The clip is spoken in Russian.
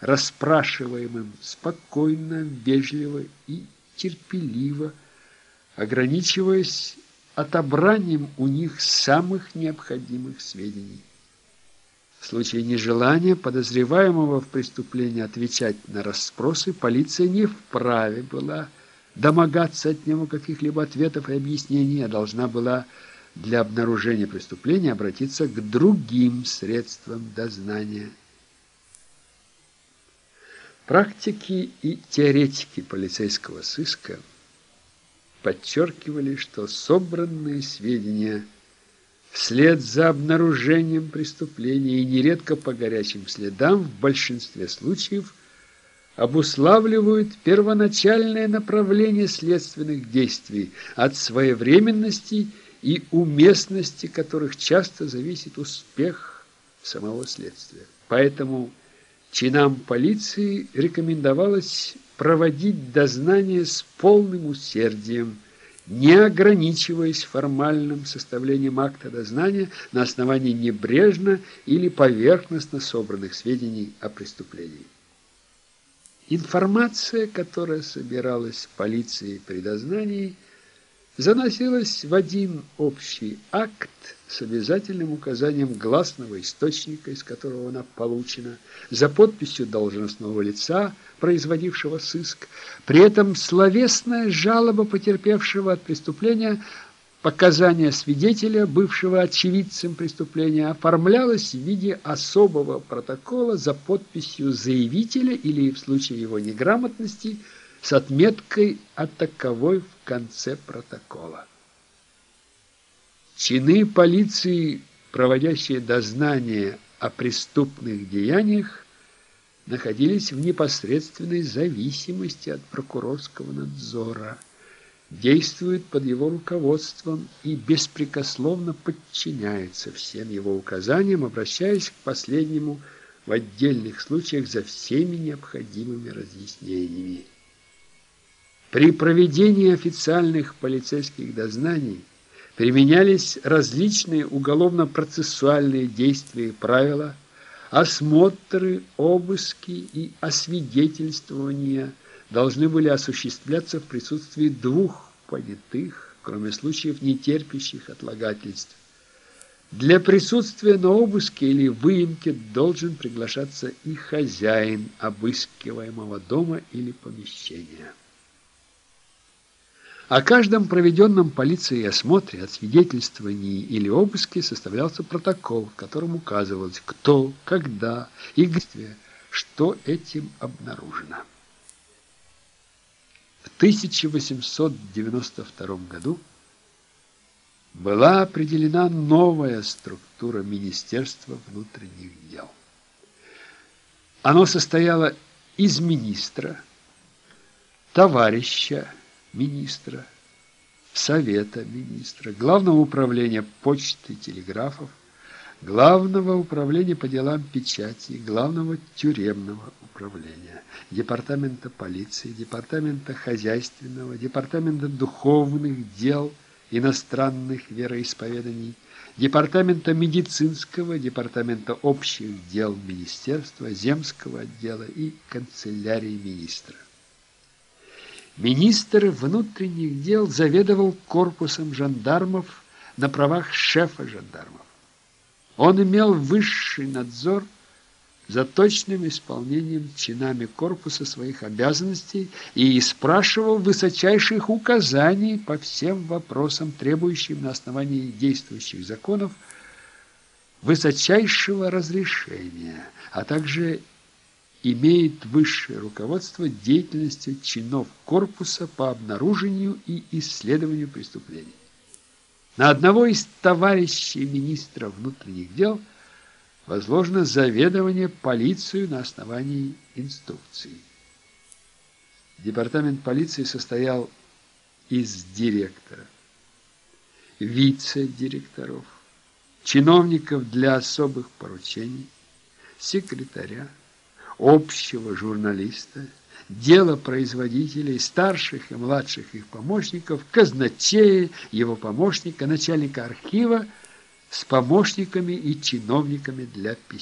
расспрашиваемым спокойно, вежливо и терпеливо, ограничиваясь отобранием у них самых необходимых сведений. В случае нежелания подозреваемого в преступлении отвечать на расспросы, полиция не вправе была домогаться от него каких-либо ответов и объяснений, а должна была для обнаружения преступления обратиться к другим средствам дознания. Практики и теоретики полицейского сыска подчеркивали, что собранные сведения вслед за обнаружением преступления и нередко по горячим следам в большинстве случаев обуславливают первоначальное направление следственных действий от своевременности и уместности которых часто зависит успех самого следствия. Поэтому чинам полиции рекомендовалось проводить дознание с полным усердием, не ограничиваясь формальным составлением акта дознания на основании небрежно или поверхностно собранных сведений о преступлении. Информация, которая собиралась полицией при дознании, заносилась в один общий акт с обязательным указанием гласного источника, из которого она получена, за подписью должностного лица, производившего сыск. При этом словесная жалоба потерпевшего от преступления, показания свидетеля, бывшего очевидцем преступления, оформлялась в виде особого протокола за подписью заявителя или, в случае его неграмотности, с отметкой о таковой в конце протокола. Чины полиции, проводящие дознание о преступных деяниях, находились в непосредственной зависимости от прокурорского надзора, действуют под его руководством и беспрекословно подчиняются всем его указаниям, обращаясь к последнему в отдельных случаях за всеми необходимыми разъяснениями. При проведении официальных полицейских дознаний применялись различные уголовно-процессуальные действия и правила, осмотры, обыски и освидетельствования должны были осуществляться в присутствии двух понятых, кроме случаев нетерпящих отлагательств. Для присутствия на обыске или выемке должен приглашаться и хозяин обыскиваемого дома или помещения. О каждом проведенном полицией осмотре, освидетельствовании или обыске составлялся протокол, в котором указывалось, кто, когда и где, что этим обнаружено. В 1892 году была определена новая структура Министерства внутренних дел. Оно состояло из министра, товарища, министра, совета министра, главного управления почты и телеграфов, главного управления по делам печати, главного тюремного управления, департамента полиции, департамента хозяйственного, департамента духовных дел, иностранных вероисповеданий, департамента медицинского, департамента общих дел министерства, земского отдела и канцелярии министра. Министр внутренних дел заведовал корпусом жандармов на правах шефа жандармов. Он имел высший надзор за точным исполнением чинами корпуса своих обязанностей и спрашивал высочайших указаний по всем вопросам, требующим на основании действующих законов высочайшего разрешения, а также имеет высшее руководство деятельностью чинов корпуса по обнаружению и исследованию преступлений. На одного из товарищей министра внутренних дел возложено заведование полицию на основании инструкции. Департамент полиции состоял из директора, вице-директоров, чиновников для особых поручений, секретаря, общего журналиста, дело производителей, старших и младших их помощников, казначея, его помощника, начальника архива с помощниками и чиновниками для письма.